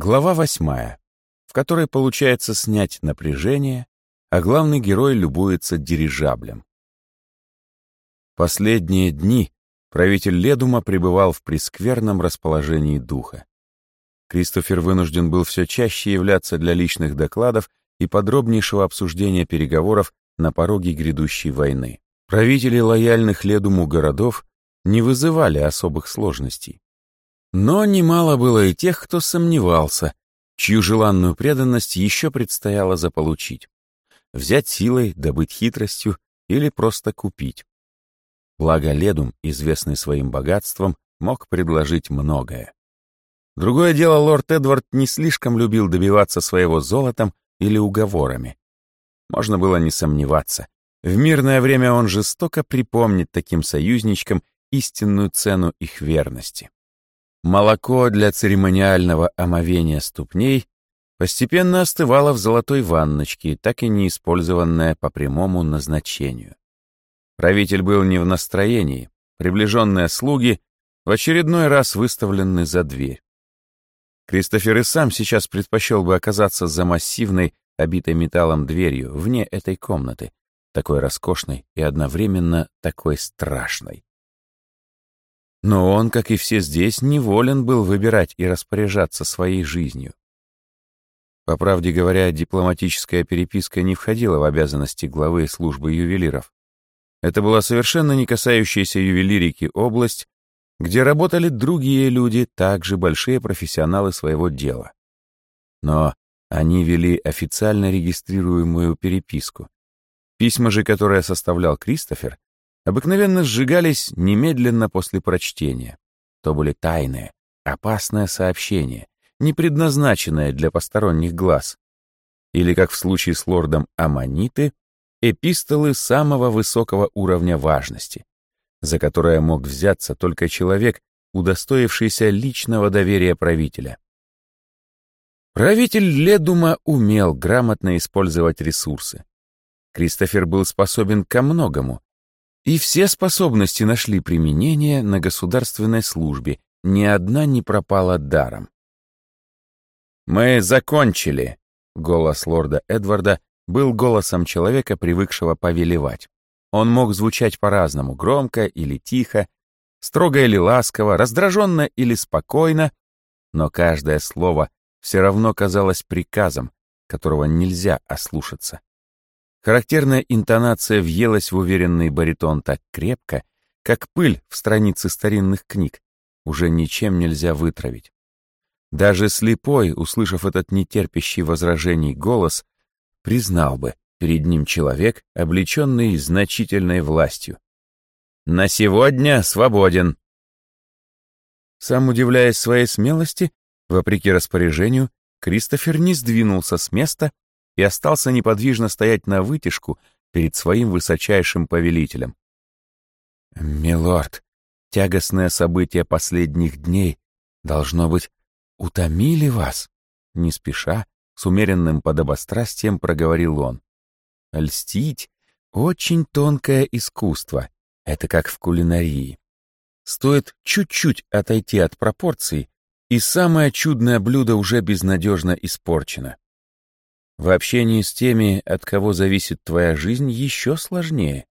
Глава восьмая, в которой получается снять напряжение, а главный герой любуется дирижаблем. Последние дни правитель Ледума пребывал в прескверном расположении духа. Кристофер вынужден был все чаще являться для личных докладов и подробнейшего обсуждения переговоров на пороге грядущей войны. Правители лояльных Ледуму городов не вызывали особых сложностей. Но немало было и тех, кто сомневался, чью желанную преданность еще предстояло заполучить. Взять силой, добыть хитростью или просто купить. Благо Ледум, известный своим богатством, мог предложить многое. Другое дело, лорд Эдвард не слишком любил добиваться своего золотом или уговорами. Можно было не сомневаться. В мирное время он жестоко припомнит таким союзничкам истинную цену их верности. Молоко для церемониального омовения ступней постепенно остывало в золотой ванночке, так и не использованное по прямому назначению. Правитель был не в настроении, приближенные слуги в очередной раз выставлены за дверь. Кристофер и сам сейчас предпочел бы оказаться за массивной, обитой металлом дверью, вне этой комнаты, такой роскошной и одновременно такой страшной. Но он, как и все здесь, неволен был выбирать и распоряжаться своей жизнью. По правде говоря, дипломатическая переписка не входила в обязанности главы службы ювелиров. Это была совершенно не касающаяся ювелирики область, где работали другие люди, также большие профессионалы своего дела. Но они вели официально регистрируемую переписку. Письма же, которые составлял Кристофер, обыкновенно сжигались немедленно после прочтения. То были тайные, опасное сообщение, не предназначенное для посторонних глаз. Или, как в случае с лордом Аманиты, эпистолы самого высокого уровня важности, за которое мог взяться только человек, удостоившийся личного доверия правителя. Правитель Ледума умел грамотно использовать ресурсы. Кристофер был способен ко многому, и все способности нашли применение на государственной службе, ни одна не пропала даром. «Мы закончили», — голос лорда Эдварда был голосом человека, привыкшего повелевать. Он мог звучать по-разному, громко или тихо, строго или ласково, раздраженно или спокойно, но каждое слово все равно казалось приказом, которого нельзя ослушаться. Характерная интонация въелась в уверенный баритон так крепко, как пыль в странице старинных книг, уже ничем нельзя вытравить. Даже слепой, услышав этот нетерпящий возражений голос, признал бы, перед ним человек, облеченный значительной властью. «На сегодня свободен!» Сам удивляясь своей смелости, вопреки распоряжению, Кристофер не сдвинулся с места и остался неподвижно стоять на вытяжку перед своим высочайшим повелителем. «Милорд, тягостное событие последних дней, должно быть, утомили вас?» Не спеша, с умеренным подобострастием проговорил он. «Льстить — очень тонкое искусство, это как в кулинарии. Стоит чуть-чуть отойти от пропорций, и самое чудное блюдо уже безнадежно испорчено. В общении с теми, от кого зависит твоя жизнь, еще сложнее.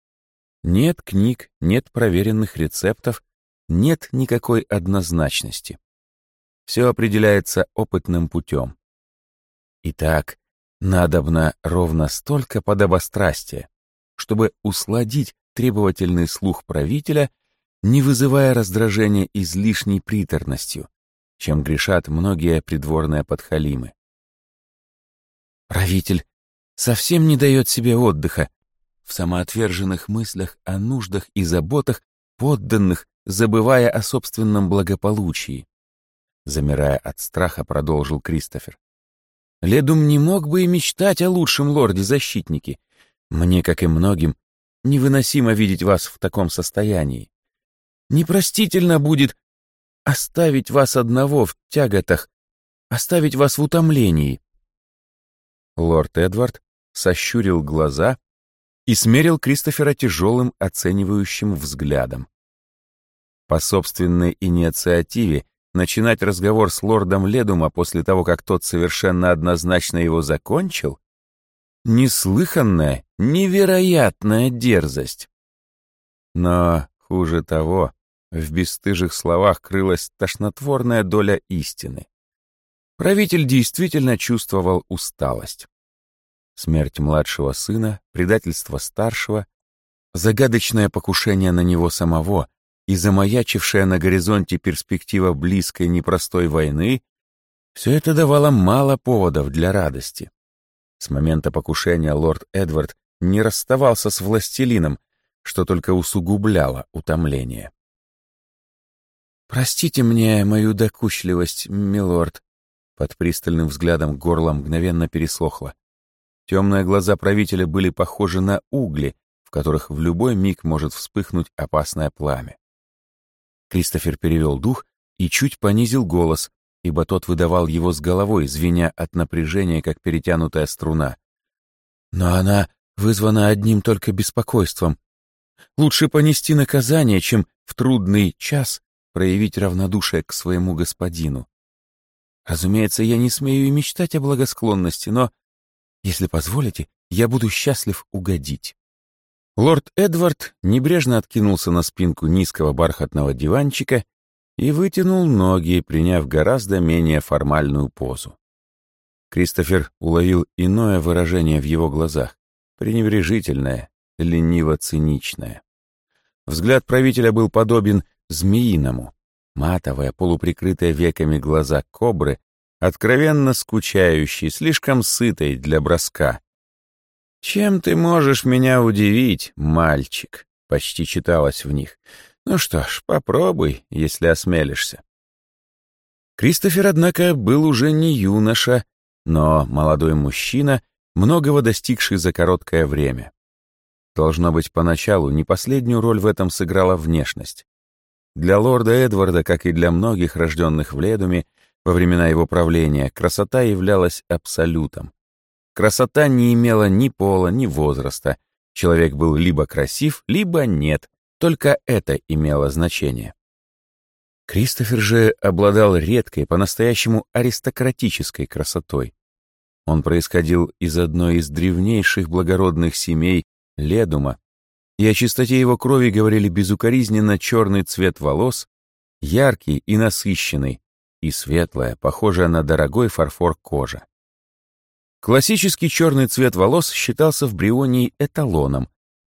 Нет книг, нет проверенных рецептов, нет никакой однозначности. Все определяется опытным путем. Итак, надобно ровно столько подобострастия, чтобы усладить требовательный слух правителя, не вызывая раздражения излишней приторностью, чем грешат многие придворные подхалимы. Правитель совсем не дает себе отдыха, в самоотверженных мыслях о нуждах и заботах подданных, забывая о собственном благополучии. Замирая от страха, продолжил Кристофер. Ледум не мог бы и мечтать о лучшем лорде-защитнике. Мне, как и многим, невыносимо видеть вас в таком состоянии. Непростительно будет оставить вас одного в тяготах, оставить вас в утомлении. Лорд Эдвард сощурил глаза и смерил Кристофера тяжелым оценивающим взглядом. По собственной инициативе начинать разговор с лордом Ледума после того, как тот совершенно однозначно его закончил? Неслыханная, невероятная дерзость. Но хуже того, в бесстыжих словах крылась тошнотворная доля истины. Правитель действительно чувствовал усталость. Смерть младшего сына, предательство старшего, загадочное покушение на него самого и замаячившая на горизонте перспектива близкой непростой войны — все это давало мало поводов для радости. С момента покушения лорд Эдвард не расставался с властелином, что только усугубляло утомление. «Простите мне мою докучливость, милорд», под пристальным взглядом горло мгновенно пересохло. Темные глаза правителя были похожи на угли, в которых в любой миг может вспыхнуть опасное пламя. Кристофер перевел дух и чуть понизил голос, ибо тот выдавал его с головой, звеня от напряжения, как перетянутая струна. Но она вызвана одним только беспокойством. Лучше понести наказание, чем в трудный час проявить равнодушие к своему господину. Разумеется, я не смею и мечтать о благосклонности, но, если позволите, я буду счастлив угодить. Лорд Эдвард небрежно откинулся на спинку низкого бархатного диванчика и вытянул ноги, приняв гораздо менее формальную позу. Кристофер уловил иное выражение в его глазах, пренебрежительное, лениво-циничное. Взгляд правителя был подобен змеиному, Матовые, полуприкрытые веками глаза кобры, откровенно скучающие, слишком сытой для броска. «Чем ты можешь меня удивить, мальчик?» — почти читалось в них. «Ну что ж, попробуй, если осмелишься». Кристофер, однако, был уже не юноша, но молодой мужчина, многого достигший за короткое время. Должно быть, поначалу не последнюю роль в этом сыграла внешность. Для лорда Эдварда, как и для многих рожденных в Ледуме, во времена его правления, красота являлась абсолютом. Красота не имела ни пола, ни возраста. Человек был либо красив, либо нет. Только это имело значение. Кристофер же обладал редкой, по-настоящему аристократической красотой. Он происходил из одной из древнейших благородных семей Ледума, и о чистоте его крови говорили безукоризненно черный цвет волос, яркий и насыщенный, и светлая, похожая на дорогой фарфор кожа. Классический черный цвет волос считался в Брионии эталоном.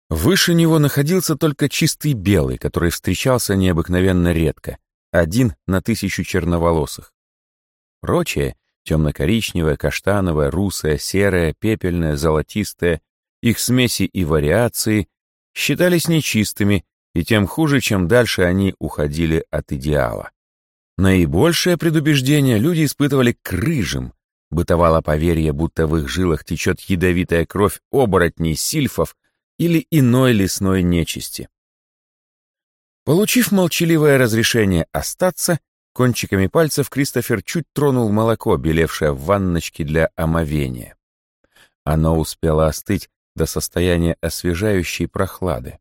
Выше него находился только чистый белый, который встречался необыкновенно редко, один на тысячу черноволосых. Прочее — темно-коричневое, каштановое, русое, серое, пепельное, золотистое, их смеси и вариации считались нечистыми, и тем хуже, чем дальше они уходили от идеала. Наибольшее предубеждение люди испытывали к рыжим. Бытовало поверье, будто в их жилах течет ядовитая кровь оборотней, сильфов или иной лесной нечисти. Получив молчаливое разрешение остаться, кончиками пальцев Кристофер чуть тронул молоко, белевшее в ванночке для омовения. Оно успело остыть до состояния освежающей прохлады.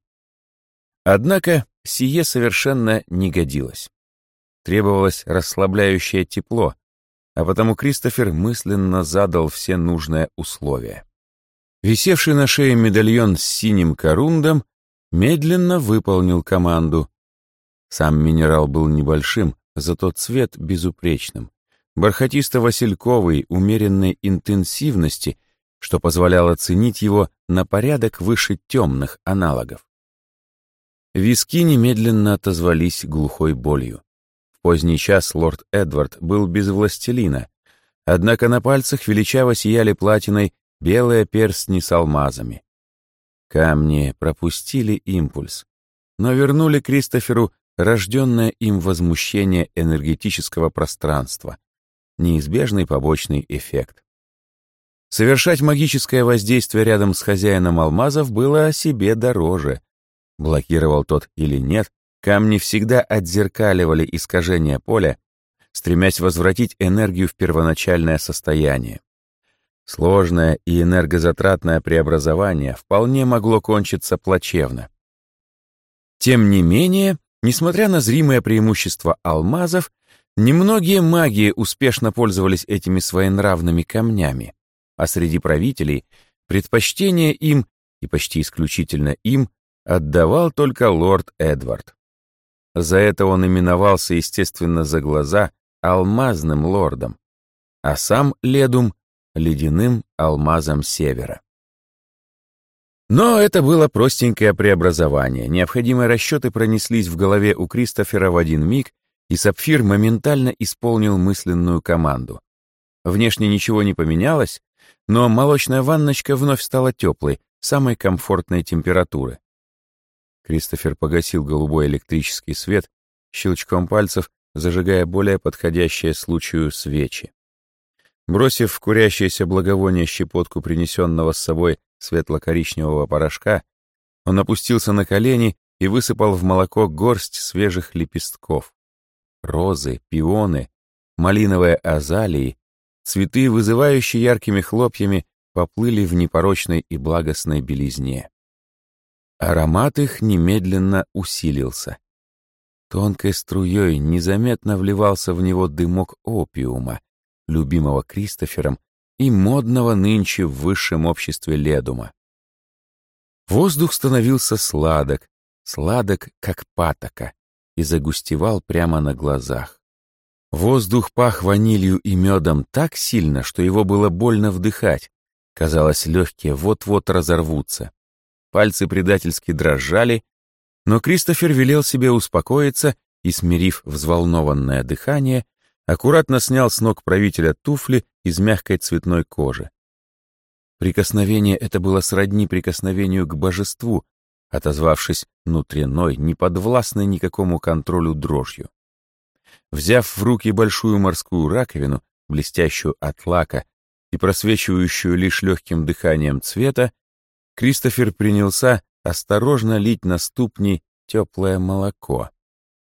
Однако сие совершенно не годилось. Требовалось расслабляющее тепло, а потому Кристофер мысленно задал все нужные условия. Висевший на шее медальон с синим корундом медленно выполнил команду. Сам минерал был небольшим, зато цвет безупречным. Бархатисто-васильковой, умеренной интенсивности что позволяло ценить его на порядок выше темных аналогов. Виски немедленно отозвались глухой болью. В поздний час лорд Эдвард был без властелина, однако на пальцах величаво сияли платиной белые перстни с алмазами. Камни пропустили импульс, но вернули Кристоферу рожденное им возмущение энергетического пространства, неизбежный побочный эффект. Совершать магическое воздействие рядом с хозяином алмазов было о себе дороже. Блокировал тот или нет, камни всегда отзеркаливали искажение поля, стремясь возвратить энергию в первоначальное состояние. Сложное и энергозатратное преобразование вполне могло кончиться плачевно. Тем не менее, несмотря на зримое преимущество алмазов, Немногие маги успешно пользовались этими своенравными камнями, а среди правителей предпочтение им, и почти исключительно им, отдавал только лорд Эдвард. За это он именовался, естественно, за глаза алмазным лордом, а сам Ледум — ледяным алмазом севера. Но это было простенькое преобразование. Необходимые расчеты пронеслись в голове у Кристофера в один миг, и Сапфир моментально исполнил мысленную команду. Внешне ничего не поменялось, но молочная ванночка вновь стала теплой, самой комфортной температуры. Кристофер погасил голубой электрический свет, щелчком пальцев зажигая более подходящие случаю свечи. Бросив в курящееся благовоние щепотку принесенного с собой светло-коричневого порошка, он опустился на колени и высыпал в молоко горсть свежих лепестков. Розы, пионы, малиновые азалии, цветы, вызывающие яркими хлопьями, поплыли в непорочной и благостной белизне. Аромат их немедленно усилился. Тонкой струей незаметно вливался в него дымок опиума, любимого Кристофером и модного нынче в высшем обществе Ледума. Воздух становился сладок, сладок, как патока, и загустевал прямо на глазах. Воздух пах ванилью и медом так сильно, что его было больно вдыхать. Казалось, легкие вот-вот разорвутся. Пальцы предательски дрожали, но Кристофер велел себе успокоиться и, смирив взволнованное дыхание, аккуратно снял с ног правителя туфли из мягкой цветной кожи. Прикосновение это было сродни прикосновению к божеству, отозвавшись внутренной, неподвластной никакому контролю дрожью. Взяв в руки большую морскую раковину, блестящую от лака и просвечивающую лишь легким дыханием цвета, Кристофер принялся осторожно лить на ступни теплое молоко.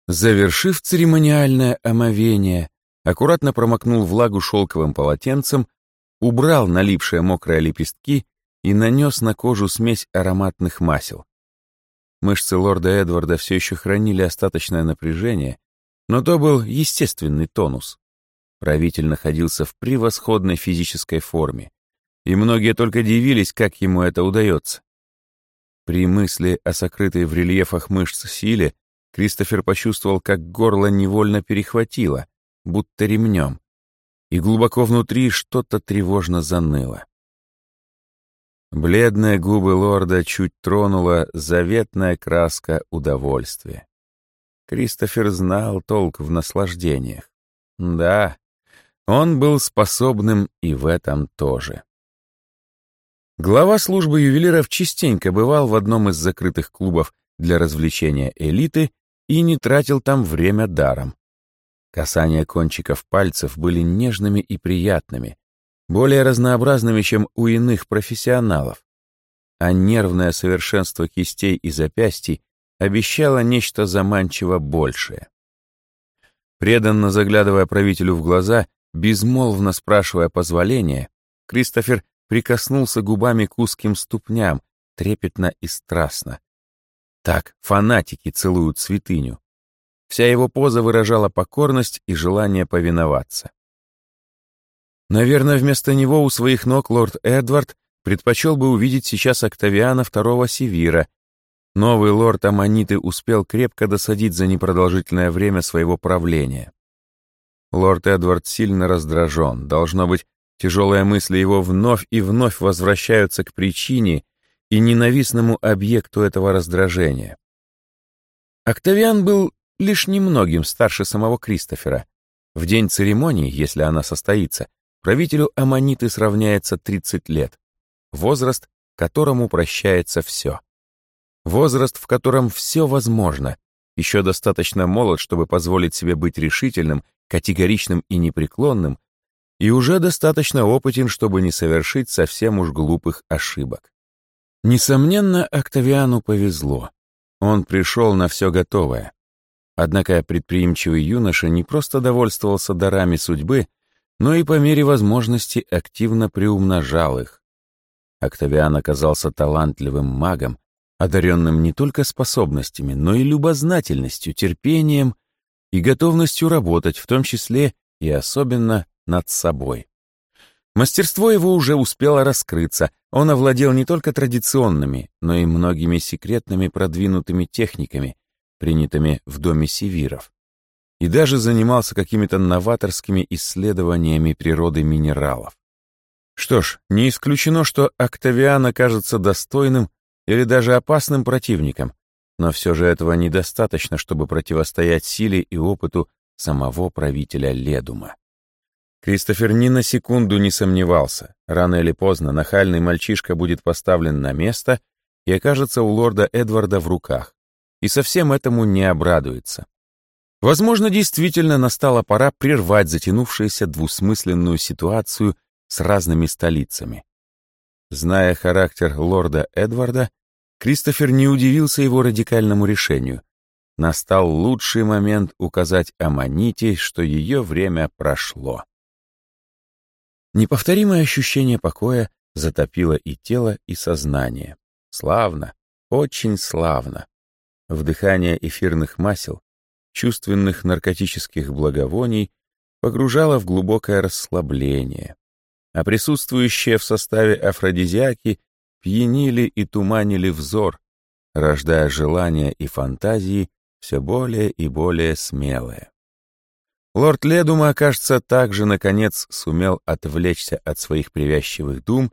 Завершив церемониальное омовение, аккуратно промокнул влагу шелковым полотенцем, убрал налипшие мокрые лепестки и нанес на кожу смесь ароматных масел. Мышцы лорда Эдварда все еще хранили остаточное напряжение, но то был естественный тонус. Правитель находился в превосходной физической форме, и многие только дивились, как ему это удается. При мысли о сокрытой в рельефах мышц силе Кристофер почувствовал, как горло невольно перехватило, будто ремнем, и глубоко внутри что-то тревожно заныло. Бледные губы лорда чуть тронула заветная краска удовольствия. Кристофер знал толк в наслаждениях. Да, он был способным и в этом тоже. Глава службы ювелиров частенько бывал в одном из закрытых клубов для развлечения элиты и не тратил там время даром. Касания кончиков пальцев были нежными и приятными, более разнообразными, чем у иных профессионалов. А нервное совершенство кистей и запястий обещало нечто заманчиво большее. Преданно заглядывая правителю в глаза, безмолвно спрашивая позволения, Кристофер прикоснулся губами к узким ступням, трепетно и страстно. Так фанатики целуют святыню. Вся его поза выражала покорность и желание повиноваться. Наверное, вместо него у своих ног лорд Эдвард предпочел бы увидеть сейчас Октавиана II Севира. Новый лорд Аманиты успел крепко досадить за непродолжительное время своего правления. Лорд Эдвард сильно раздражен. Должно быть, тяжелые мысли его вновь и вновь возвращаются к причине и ненавистному объекту этого раздражения. Октавиан был лишь немногим старше самого Кристофера. В день церемонии, если она состоится, правителю Аманиты сравняется 30 лет. Возраст, которому прощается все. Возраст, в котором все возможно, еще достаточно молод, чтобы позволить себе быть решительным, категоричным и непреклонным, и уже достаточно опытен, чтобы не совершить совсем уж глупых ошибок. Несомненно, Октавиану повезло. Он пришел на все готовое. Однако предприимчивый юноша не просто довольствовался дарами судьбы, но и по мере возможности активно приумножал их. Октавиан оказался талантливым магом, одаренным не только способностями, но и любознательностью, терпением, и готовностью работать, в том числе и особенно над собой. Мастерство его уже успело раскрыться, он овладел не только традиционными, но и многими секретными продвинутыми техниками, принятыми в доме севиров, и даже занимался какими-то новаторскими исследованиями природы минералов. Что ж, не исключено, что Октавиан окажется достойным или даже опасным противником, но все же этого недостаточно, чтобы противостоять силе и опыту самого правителя Ледума. Кристофер ни на секунду не сомневался. Рано или поздно нахальный мальчишка будет поставлен на место и окажется у лорда Эдварда в руках. И совсем этому не обрадуется. Возможно, действительно настала пора прервать затянувшуюся двусмысленную ситуацию с разными столицами. Зная характер лорда Эдварда, Кристофер не удивился его радикальному решению. Настал лучший момент указать Аманите, что ее время прошло. Неповторимое ощущение покоя затопило и тело, и сознание. Славно, очень славно. Вдыхание эфирных масел, чувственных наркотических благовоний погружало в глубокое расслабление, а присутствующие в составе афродизиаки пьянили и туманили взор, рождая желания и фантазии все более и более смелые. Лорд Ледума, кажется, также, наконец, сумел отвлечься от своих привязчивых дум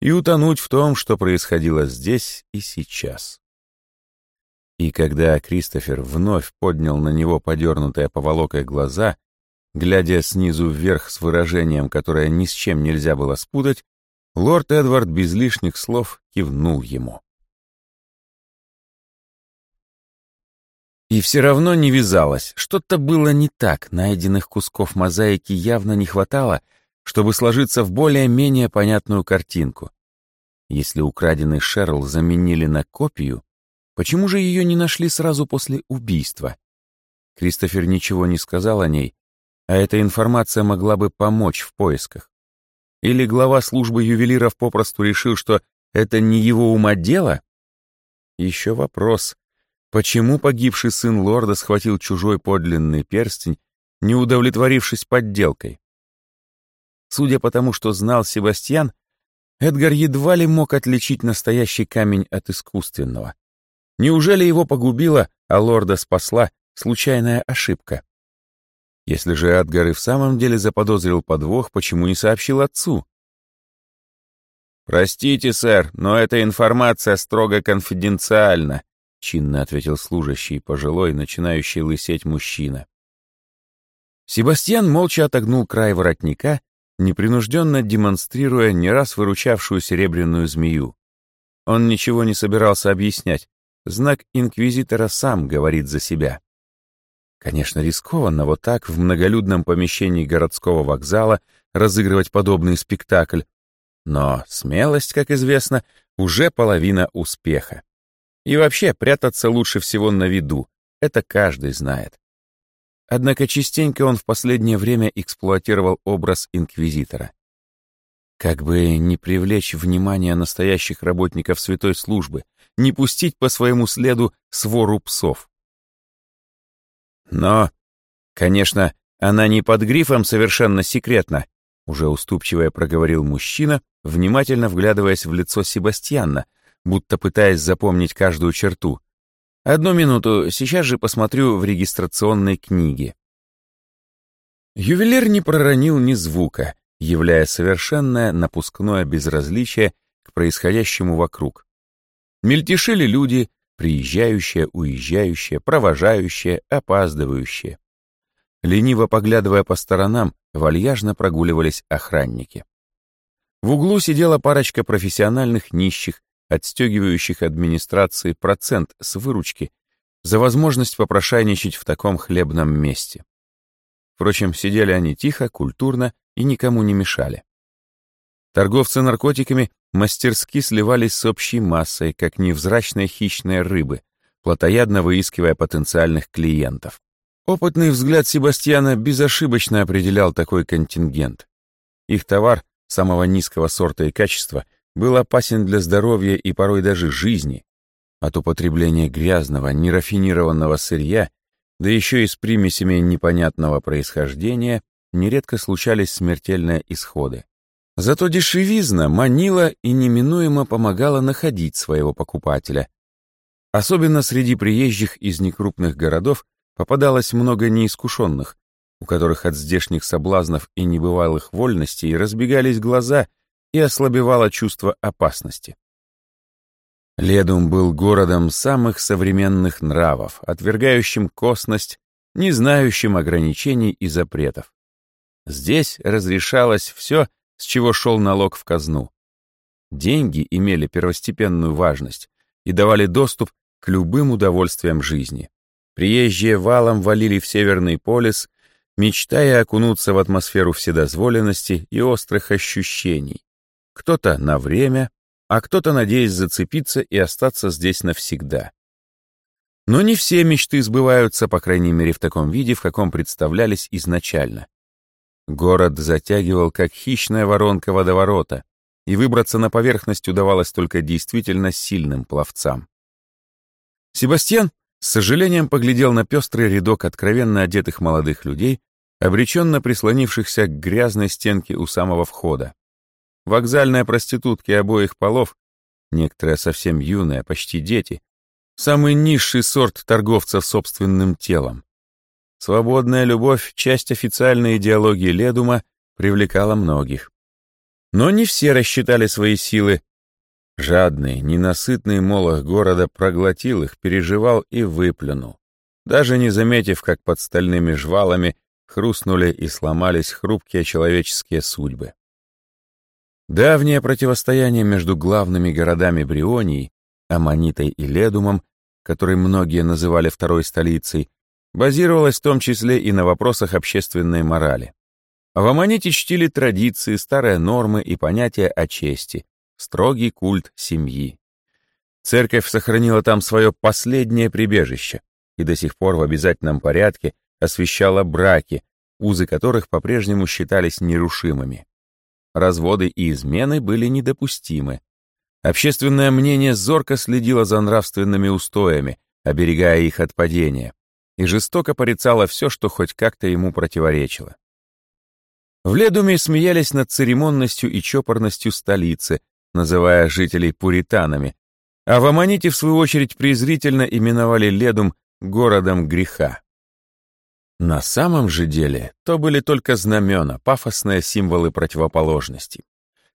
и утонуть в том, что происходило здесь и сейчас. И когда Кристофер вновь поднял на него подернутые поволокой глаза, глядя снизу вверх с выражением, которое ни с чем нельзя было спутать, лорд Эдвард без лишних слов кивнул ему. И все равно не вязалось, что-то было не так, найденных кусков мозаики явно не хватало, чтобы сложиться в более-менее понятную картинку. Если украденный Шерл заменили на копию, почему же ее не нашли сразу после убийства? Кристофер ничего не сказал о ней, а эта информация могла бы помочь в поисках. Или глава службы ювелиров попросту решил, что это не его ума дело? Еще вопрос, Почему погибший сын лорда схватил чужой подлинный перстень, не удовлетворившись подделкой? Судя по тому, что знал Себастьян, Эдгар едва ли мог отличить настоящий камень от искусственного. Неужели его погубила, а лорда спасла случайная ошибка? Если же Эдгар и в самом деле заподозрил подвох, почему не сообщил отцу? «Простите, сэр, но эта информация строго конфиденциальна», чинно ответил служащий, пожилой, начинающий лысеть мужчина. Себастьян молча отогнул край воротника, непринужденно демонстрируя не раз выручавшую серебряную змею. Он ничего не собирался объяснять. Знак инквизитора сам говорит за себя. Конечно, рискованно вот так в многолюдном помещении городского вокзала разыгрывать подобный спектакль, но смелость, как известно, уже половина успеха. И вообще, прятаться лучше всего на виду. Это каждый знает. Однако частенько он в последнее время эксплуатировал образ инквизитора. Как бы не привлечь внимание настоящих работников святой службы, не пустить по своему следу свору псов. Но, конечно, она не под грифом совершенно секретна, уже уступчиво проговорил мужчина, внимательно вглядываясь в лицо Себастьяна, будто пытаясь запомнить каждую черту. Одну минуту, сейчас же посмотрю в регистрационной книге. Ювелир не проронил ни звука, являя совершенное напускное безразличие к происходящему вокруг. Мельтешили люди, приезжающие, уезжающие, провожающие, опаздывающие. Лениво поглядывая по сторонам, вальяжно прогуливались охранники. В углу сидела парочка профессиональных нищих отстегивающих администрации процент с выручки за возможность попрошайничать в таком хлебном месте. Впрочем, сидели они тихо, культурно и никому не мешали. Торговцы наркотиками мастерски сливались с общей массой, как невзрачные хищные рыбы, плотоядно выискивая потенциальных клиентов. Опытный взгляд Себастьяна безошибочно определял такой контингент. Их товар самого низкого сорта и качества был опасен для здоровья и порой даже жизни. От употребления грязного, нерафинированного сырья да еще и с примесями непонятного происхождения, нередко случались смертельные исходы. Зато дешевизна манила и неминуемо помогала находить своего покупателя. Особенно среди приезжих из некрупных городов попадалось много неискушенных, у которых от здешних соблазнов и небывалых вольностей разбегались глаза и ослабевало чувство опасности. Ледум был городом самых современных нравов, отвергающим косность, не знающим ограничений и запретов. Здесь разрешалось все, с чего шел налог в казну. Деньги имели первостепенную важность и давали доступ к любым удовольствиям жизни. Приезжие валом валили в Северный полис, мечтая окунуться в атмосферу вседозволенности и острых ощущений. Кто-то на время, а кто-то надеясь зацепиться и остаться здесь навсегда. Но не все мечты сбываются, по крайней мере, в таком виде, в каком представлялись изначально. Город затягивал, как хищная воронка водоворота, и выбраться на поверхность удавалось только действительно сильным пловцам. Себастьян с сожалением поглядел на пестрый рядок откровенно одетых молодых людей, обреченно прислонившихся к грязной стенке у самого входа. Вокзальные проститутки обоих полов, некоторые совсем юные, почти дети, самый низший сорт торговцев собственным телом. Свободная любовь, часть официальной идеологии Ледума, привлекала многих. Но не все рассчитали свои силы. Жадный, ненасытный молох города проглотил их, переживал и выплюнул, даже не заметив, как под стальными жвалами хрустнули и сломались хрупкие человеческие судьбы. Давнее противостояние между главными городами Брионии, Аманитой и Ледумом, который многие называли второй столицей, базировалось в том числе и на вопросах общественной морали. В Аманите чтили традиции, старые нормы и понятия о чести, строгий культ семьи. Церковь сохранила там свое последнее прибежище и до сих пор в обязательном порядке освещала браки, узы которых по-прежнему считались нерушимыми. Разводы и измены были недопустимы. Общественное мнение зорко следило за нравственными устоями, оберегая их от падения и жестоко порицала все, что хоть как-то ему противоречило. В Ледуме смеялись над церемонностью и чопорностью столицы, называя жителей пуританами, а в Аманите, в свою очередь, презрительно именовали Ледум городом греха. На самом же деле то были только знамена, пафосные символы противоположности.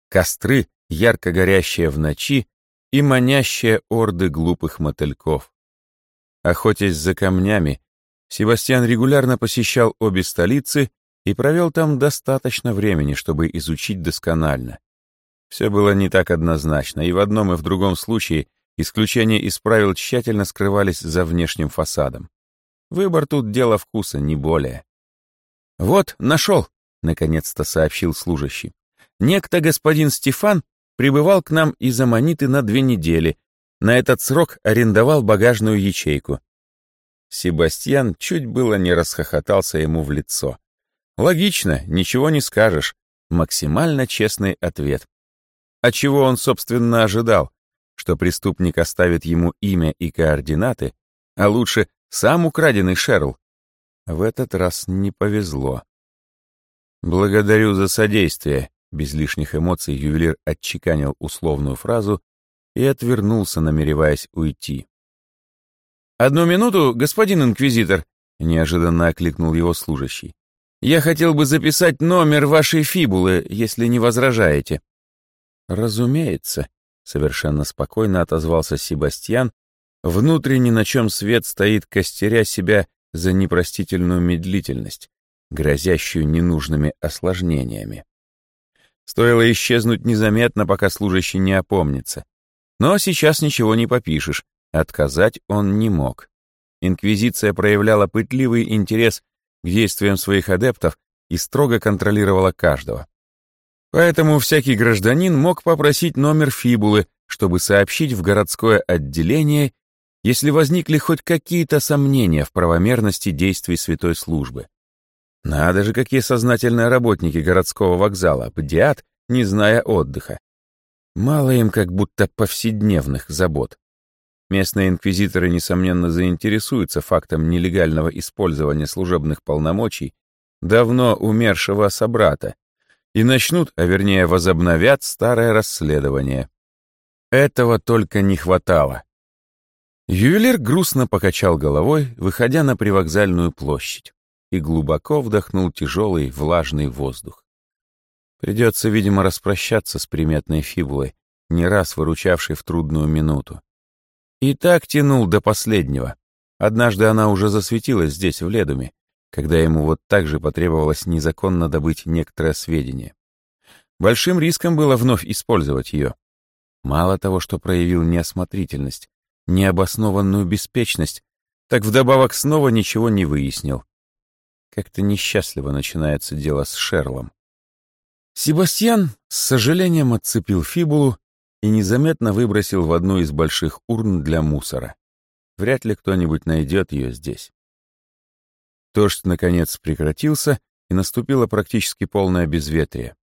Костры, ярко горящие в ночи, и манящие орды глупых мотыльков. Охотясь за камнями, Себастьян регулярно посещал обе столицы и провел там достаточно времени, чтобы изучить досконально. Все было не так однозначно, и в одном и в другом случае исключения из правил тщательно скрывались за внешним фасадом. Выбор тут дело вкуса, не более. «Вот, нашел», — наконец-то сообщил служащий. «Некто господин Стефан прибывал к нам из Аманиты на две недели. На этот срок арендовал багажную ячейку. Себастьян чуть было не расхохотался ему в лицо. Логично, ничего не скажешь. Максимально честный ответ. А чего он, собственно, ожидал? Что преступник оставит ему имя и координаты, а лучше сам украденный Шерл? В этот раз не повезло. «Благодарю за содействие», — без лишних эмоций ювелир отчеканил условную фразу и отвернулся, намереваясь уйти. «Одну минуту, господин инквизитор», — неожиданно окликнул его служащий. «Я хотел бы записать номер вашей фибулы, если не возражаете». «Разумеется», — совершенно спокойно отозвался Себастьян, внутренне на чем свет стоит, костеря себя за непростительную медлительность, грозящую ненужными осложнениями. Стоило исчезнуть незаметно, пока служащий не опомнится. Но сейчас ничего не попишешь. Отказать он не мог. Инквизиция проявляла пытливый интерес к действиям своих адептов и строго контролировала каждого. Поэтому всякий гражданин мог попросить номер фибулы, чтобы сообщить в городское отделение, если возникли хоть какие-то сомнения в правомерности действий святой службы. Надо же, какие сознательные работники городского вокзала, бдят, не зная отдыха. Мало им как будто повседневных забот. Местные инквизиторы, несомненно, заинтересуются фактом нелегального использования служебных полномочий давно умершего собрата и начнут, а вернее возобновят старое расследование. Этого только не хватало. Ювелир грустно покачал головой, выходя на привокзальную площадь, и глубоко вдохнул тяжелый влажный воздух. Придется, видимо, распрощаться с приметной фибулой, не раз выручавшей в трудную минуту. И так тянул до последнего. Однажды она уже засветилась здесь, в Ледуме, когда ему вот так же потребовалось незаконно добыть некоторое сведение. Большим риском было вновь использовать ее. Мало того, что проявил неосмотрительность, необоснованную беспечность, так вдобавок снова ничего не выяснил. Как-то несчастливо начинается дело с Шерлом. Себастьян с сожалением отцепил фибулу и незаметно выбросил в одну из больших урн для мусора. Вряд ли кто-нибудь найдет ее здесь. Дождь, наконец, прекратился, и наступило практически полное безветрие.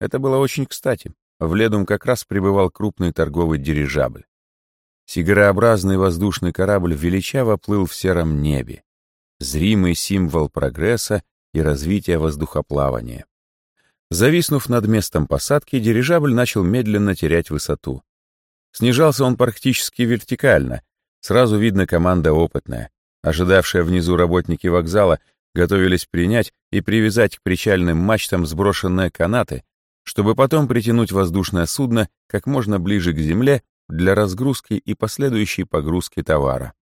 Это было очень кстати. В Ледум как раз прибывал крупный торговый дирижабль. Сигарообразный воздушный корабль величаво плыл в сером небе. Зримый символ прогресса и развития воздухоплавания. Зависнув над местом посадки, дирижабль начал медленно терять высоту. Снижался он практически вертикально. Сразу видно команда опытная. Ожидавшие внизу работники вокзала готовились принять и привязать к причальным мачтам сброшенные канаты, чтобы потом притянуть воздушное судно как можно ближе к земле для разгрузки и последующей погрузки товара.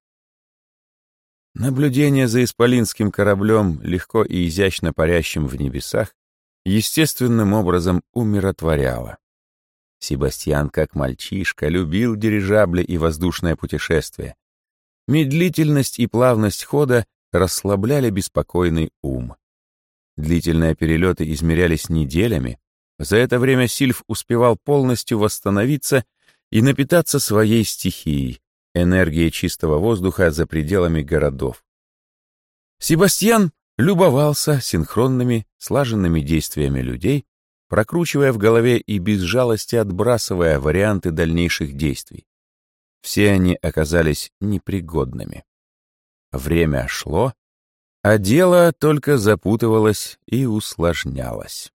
Наблюдение за исполинским кораблем, легко и изящно парящим в небесах, естественным образом умиротворяло. Себастьян, как мальчишка, любил дирижабли и воздушное путешествие, Медлительность и плавность хода расслабляли беспокойный ум. Длительные перелеты измерялись неделями. За это время Сильф успевал полностью восстановиться и напитаться своей стихией, энергией чистого воздуха за пределами городов. Себастьян любовался синхронными, слаженными действиями людей, прокручивая в голове и без жалости отбрасывая варианты дальнейших действий. Все они оказались непригодными. Время шло, а дело только запутывалось и усложнялось.